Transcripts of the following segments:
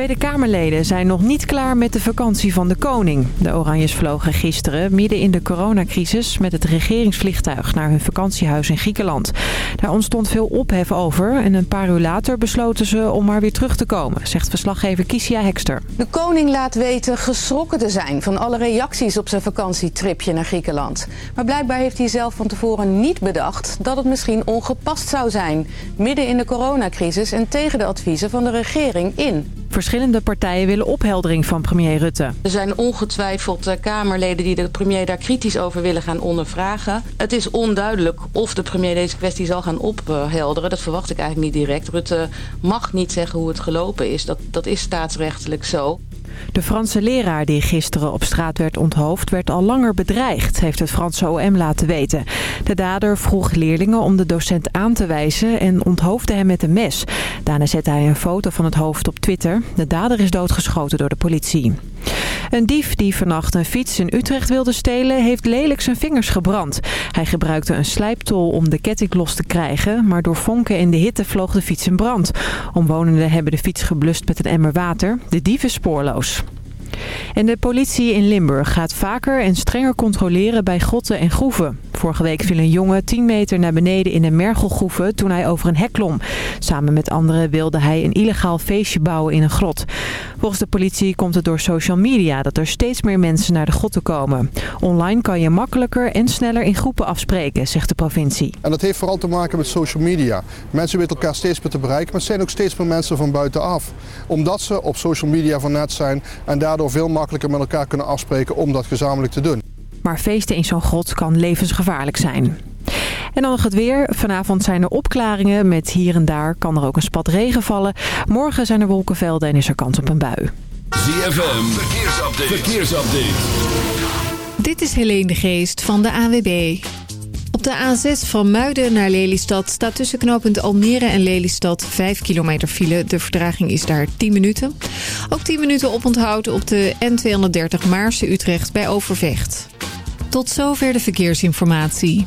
Tweede Kamerleden zijn nog niet klaar met de vakantie van de koning. De Oranjes vlogen gisteren midden in de coronacrisis met het regeringsvliegtuig naar hun vakantiehuis in Griekenland. Daar ontstond veel ophef over en een paar uur later besloten ze om maar weer terug te komen, zegt verslaggever Kisia Hekster. De koning laat weten geschrokken te zijn van alle reacties op zijn vakantietripje naar Griekenland. Maar blijkbaar heeft hij zelf van tevoren niet bedacht dat het misschien ongepast zou zijn. Midden in de coronacrisis en tegen de adviezen van de regering in. Verschillende partijen willen opheldering van premier Rutte. Er zijn ongetwijfeld eh, Kamerleden die de premier daar kritisch over willen gaan ondervragen. Het is onduidelijk of de premier deze kwestie zal gaan ophelderen. Dat verwacht ik eigenlijk niet direct. Rutte mag niet zeggen hoe het gelopen is. Dat, dat is staatsrechtelijk zo. De Franse leraar die gisteren op straat werd onthoofd werd al langer bedreigd, heeft het Franse OM laten weten. De dader vroeg leerlingen om de docent aan te wijzen en onthoofde hem met een mes. Daarna zette hij een foto van het hoofd op Twitter. De dader is doodgeschoten door de politie. Een dief die vannacht een fiets in Utrecht wilde stelen heeft lelijk zijn vingers gebrand. Hij gebruikte een slijptol om de ketting los te krijgen, maar door vonken en de hitte vloog de fiets in brand. Omwonenden hebben de fiets geblust met een emmer water. De dief is spoorloos. En de politie in Limburg gaat vaker en strenger controleren bij grotten en groeven. Vorige week viel een jongen 10 meter naar beneden in een mergelgroeve toen hij over een hek klom. Samen met anderen wilde hij een illegaal feestje bouwen in een grot. Volgens de politie komt het door social media dat er steeds meer mensen naar de grotten komen. Online kan je makkelijker en sneller in groepen afspreken, zegt de provincie. En dat heeft vooral te maken met social media. Mensen weten elkaar steeds meer te bereiken, maar het zijn ook steeds meer mensen van buitenaf. Omdat ze op social media van net zijn en daardoor veel makkelijker met elkaar kunnen afspreken om dat gezamenlijk te doen. Maar feesten in zo'n grot kan levensgevaarlijk zijn. En dan nog het weer. Vanavond zijn er opklaringen. Met hier en daar kan er ook een spat regen vallen. Morgen zijn er wolkenvelden en is er kans op een bui. ZFM, verkeersupdate. verkeersupdate. Dit is Helene de Geest van de AWB. Op de A6 van Muiden naar Lelystad staat tussen knooppunt Almere en Lelystad 5 kilometer file. De vertraging is daar 10 minuten. Ook 10 minuten oponthoud op de N230 Maarse-Utrecht bij Overvecht. Tot zover de verkeersinformatie.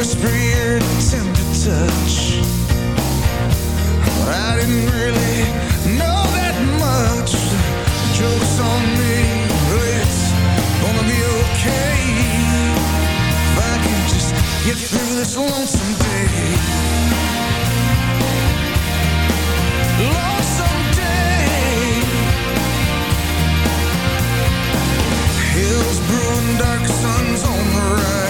Whisper, tender touch. I didn't really know that much. Jokes on me, it's gonna be okay. If I can just get through this lonesome day. Lonesome day. Hills brewing, dark suns on the rise.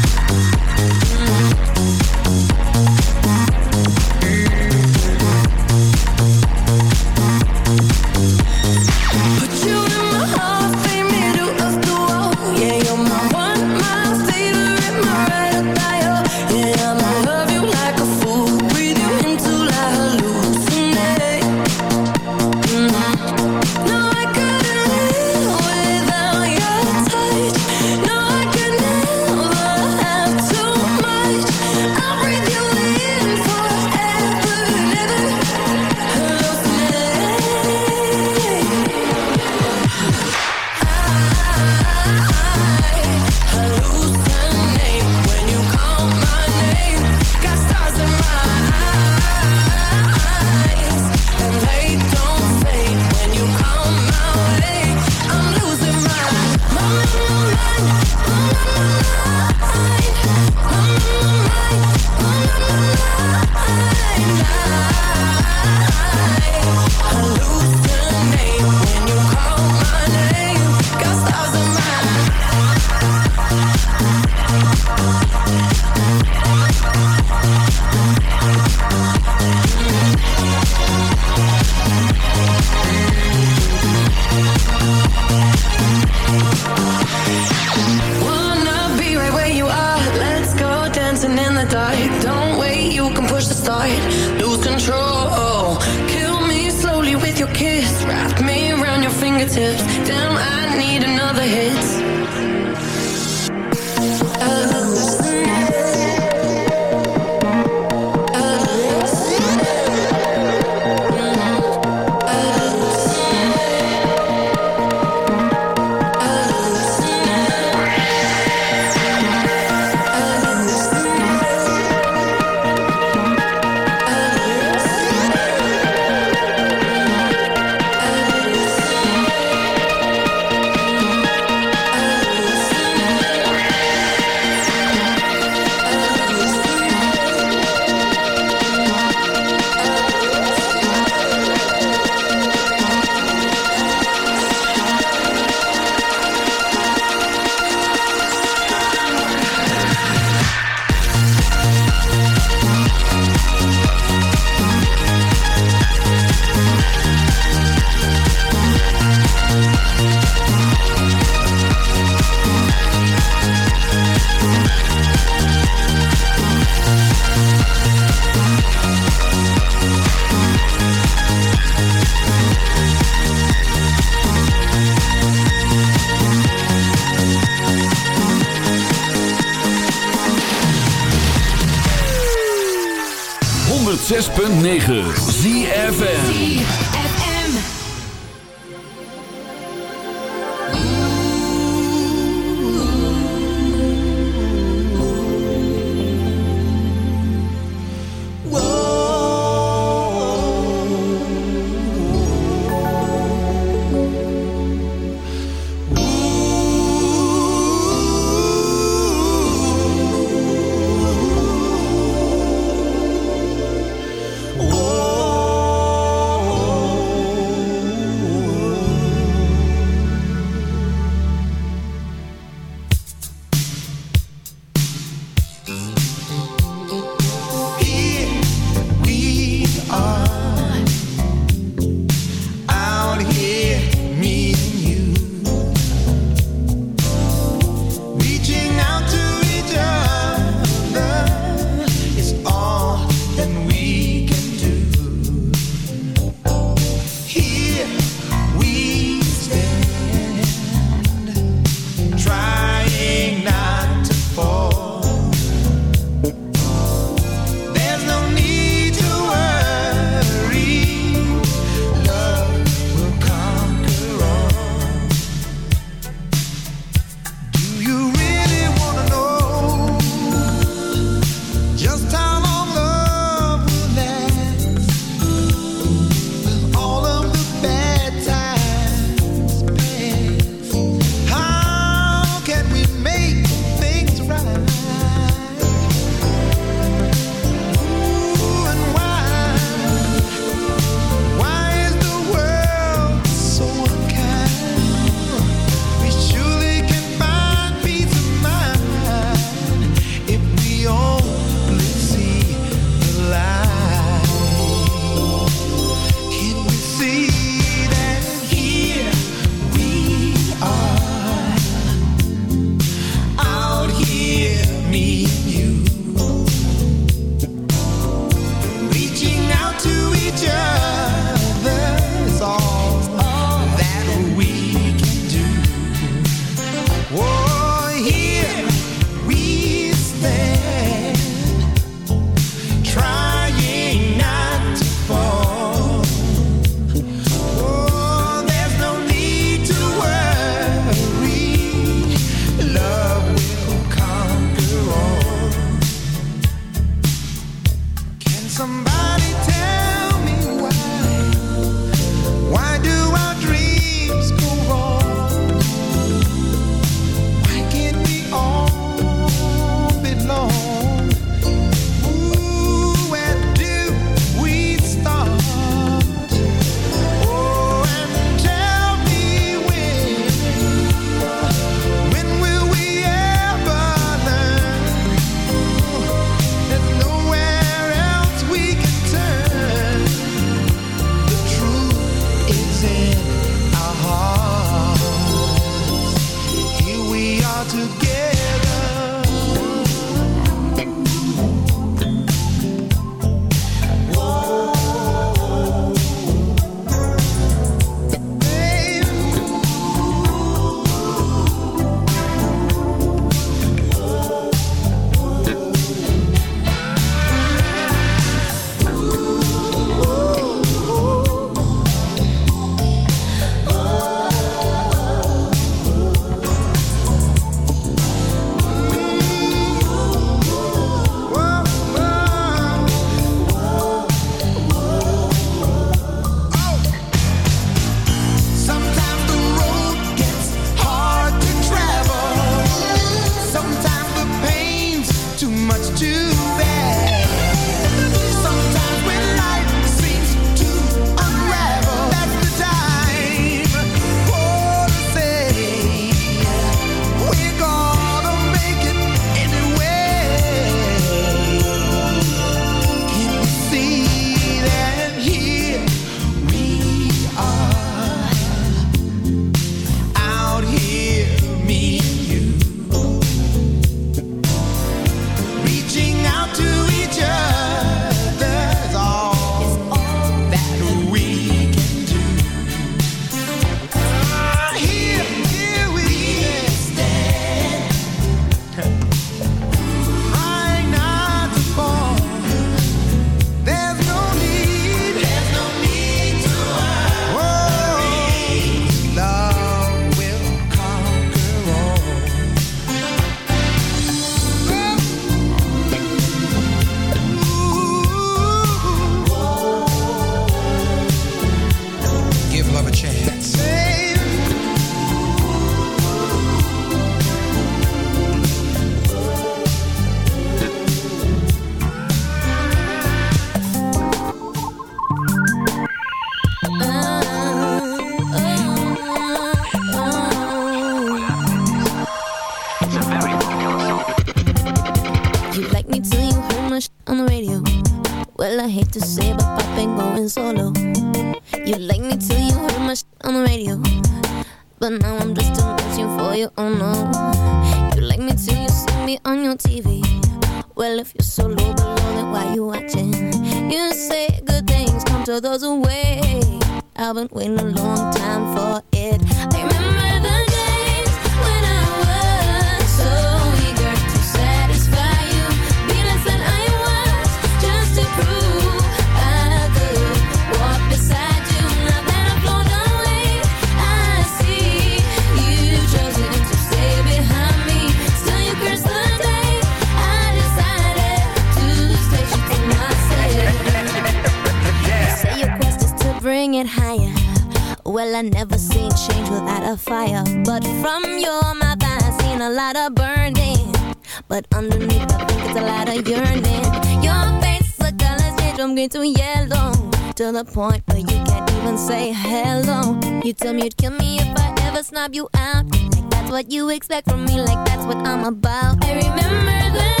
the point where you can't even say hello. You told me you'd kill me if I ever snob you out. Like that's what you expect from me, like that's what I'm about. I remember that.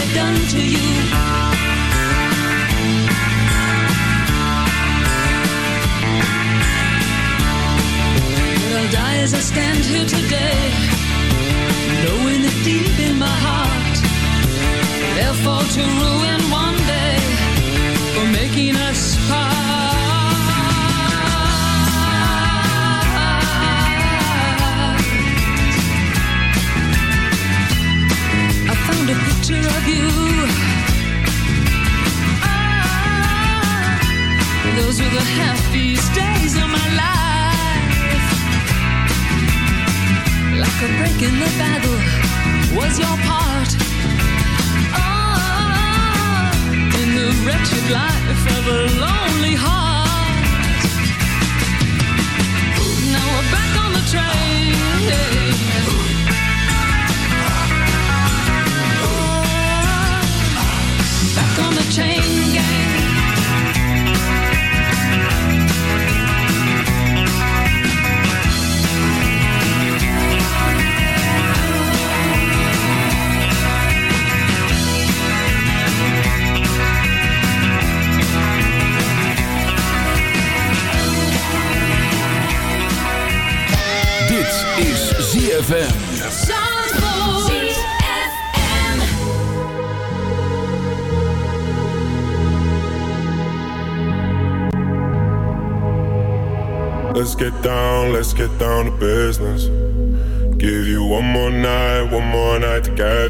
they've done to you. I'll die as I stand here today.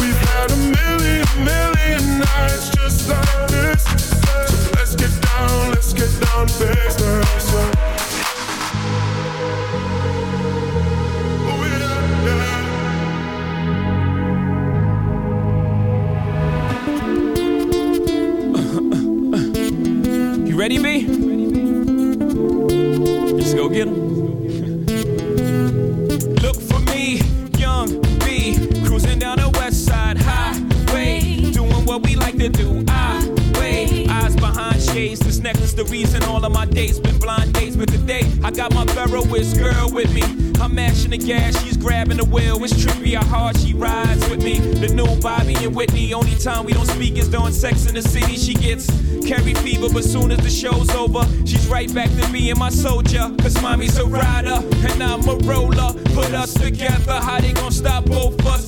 We've had a million, million nights got my Ferroist girl with me. I'm mashing the gas, she's grabbing the wheel. It's trippy how hard she rides with me. The new Bobby and Whitney. Only time we don't speak is during sex in the city. She gets Carrie fever, but soon as the show's over, she's right back to being my soldier. Cause mommy's a rider, and I'm a roller. Put us together, how they gonna stop both us?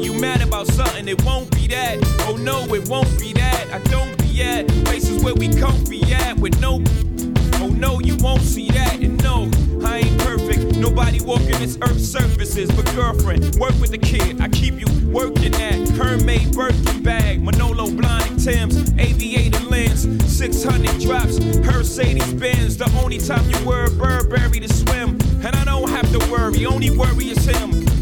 You mad about something, it won't be that. Oh no, it won't be that. I don't be at places where we comfy at with no. Oh no, you won't see that. And no, I ain't perfect. Nobody walking this earth's surfaces. But girlfriend, work with the kid. I keep you working at Hermès Birkin bag, Manolo Blahnik Timbs, aviator lens, 600 drops, Mercedes Benz. The only time you wear a Burberry to swim, and I don't have to worry. Only worry is him.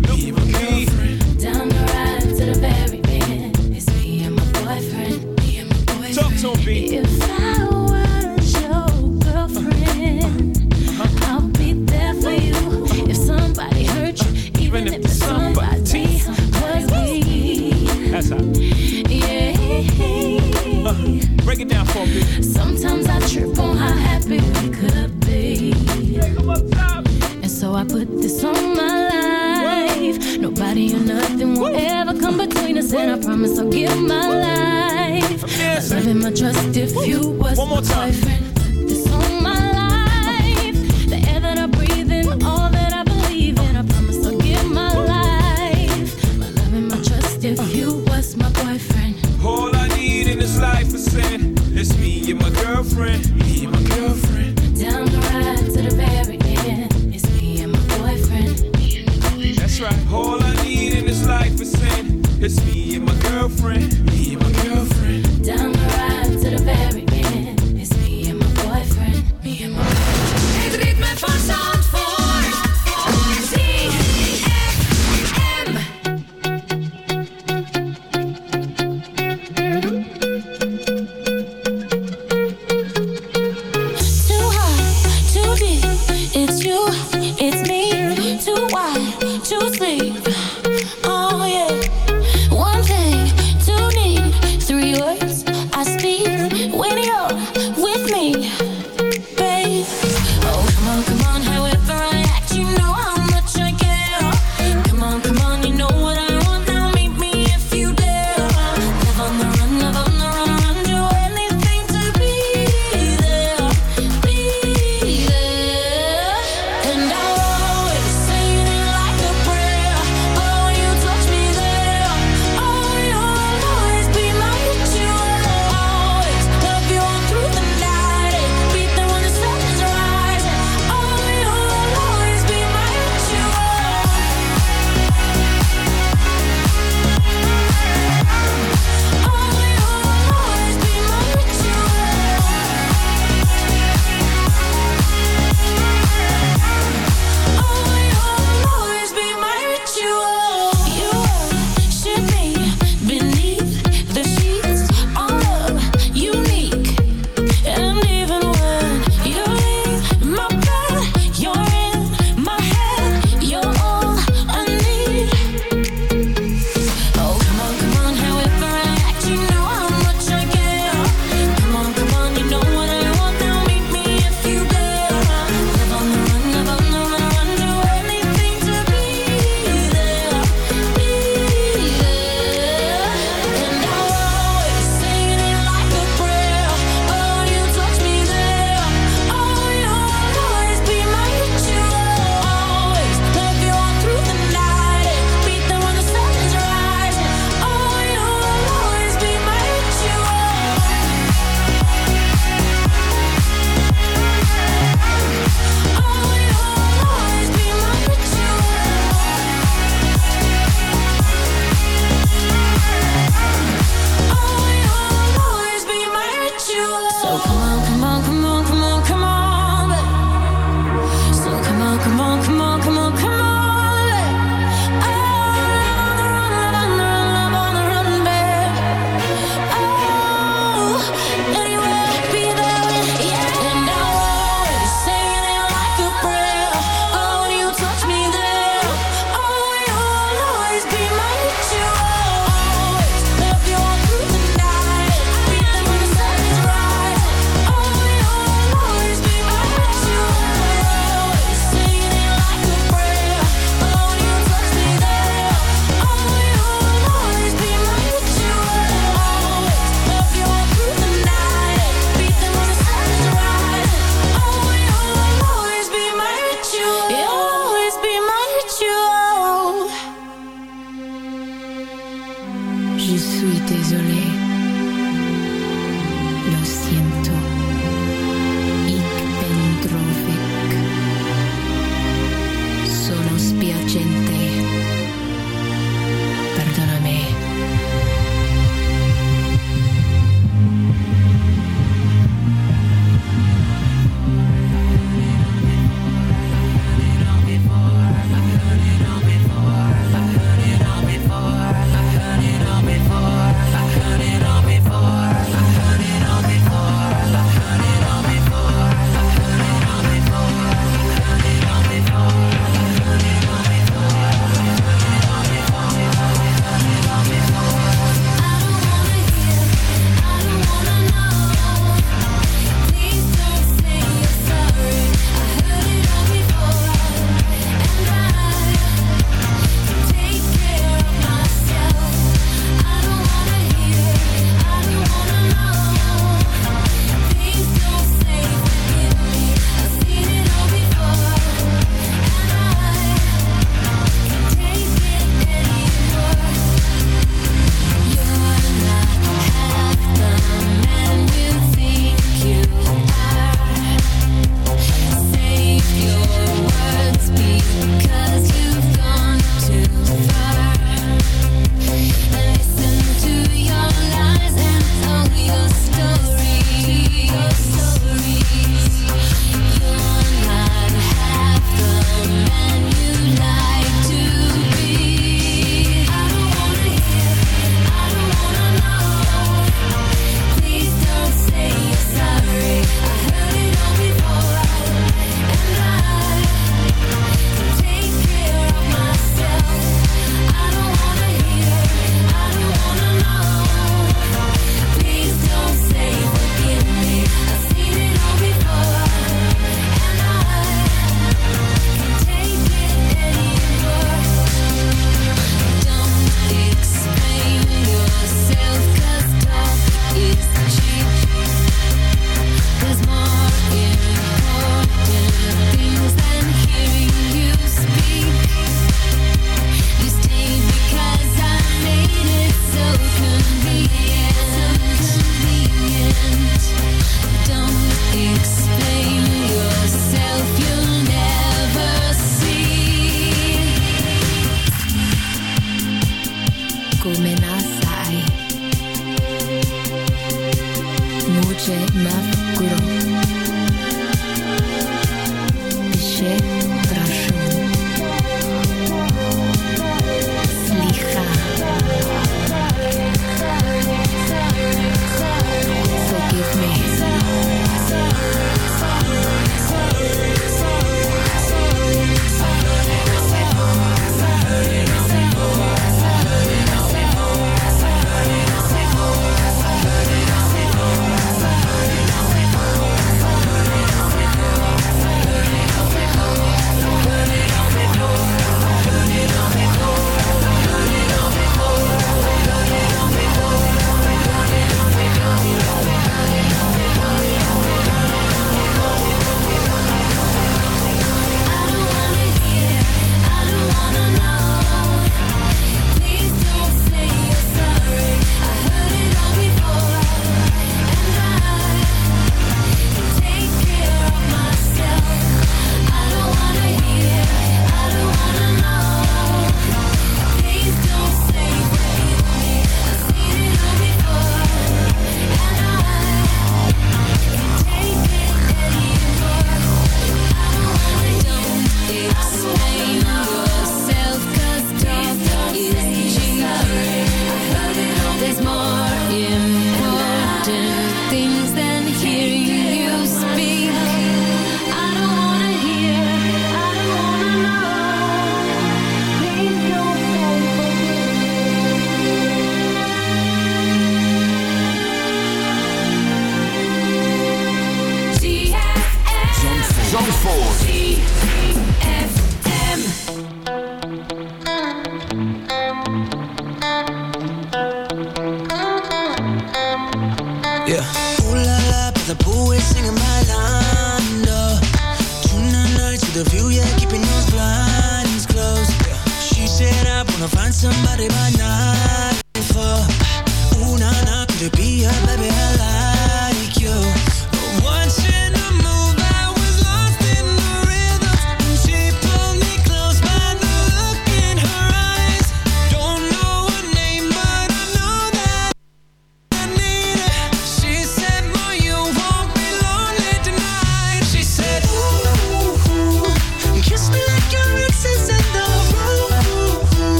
And I promise I'll give my life. Love and my trust if you was One more my time. boyfriend. This on my life. The air that I breathe in, all that I believe in. I promise I'll give my life. My love and my trust if you was my boyfriend. All I need in this life is sin. It's me and my girlfriend.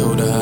told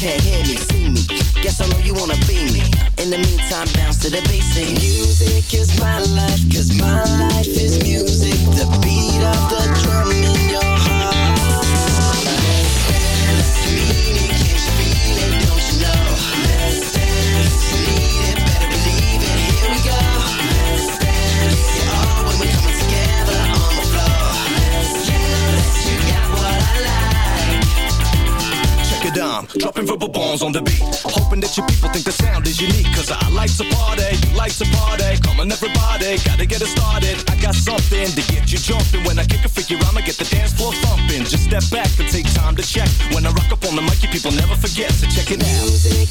can't hear me, see me. Guess I know you wanna be me. In the meantime, bounce to the bass and you. something to get you jumping. When I kick a figure, I'ma get the dance floor thumping. Just step back and take time to check. When I rock up on the mic, you people never forget to so check it out. Music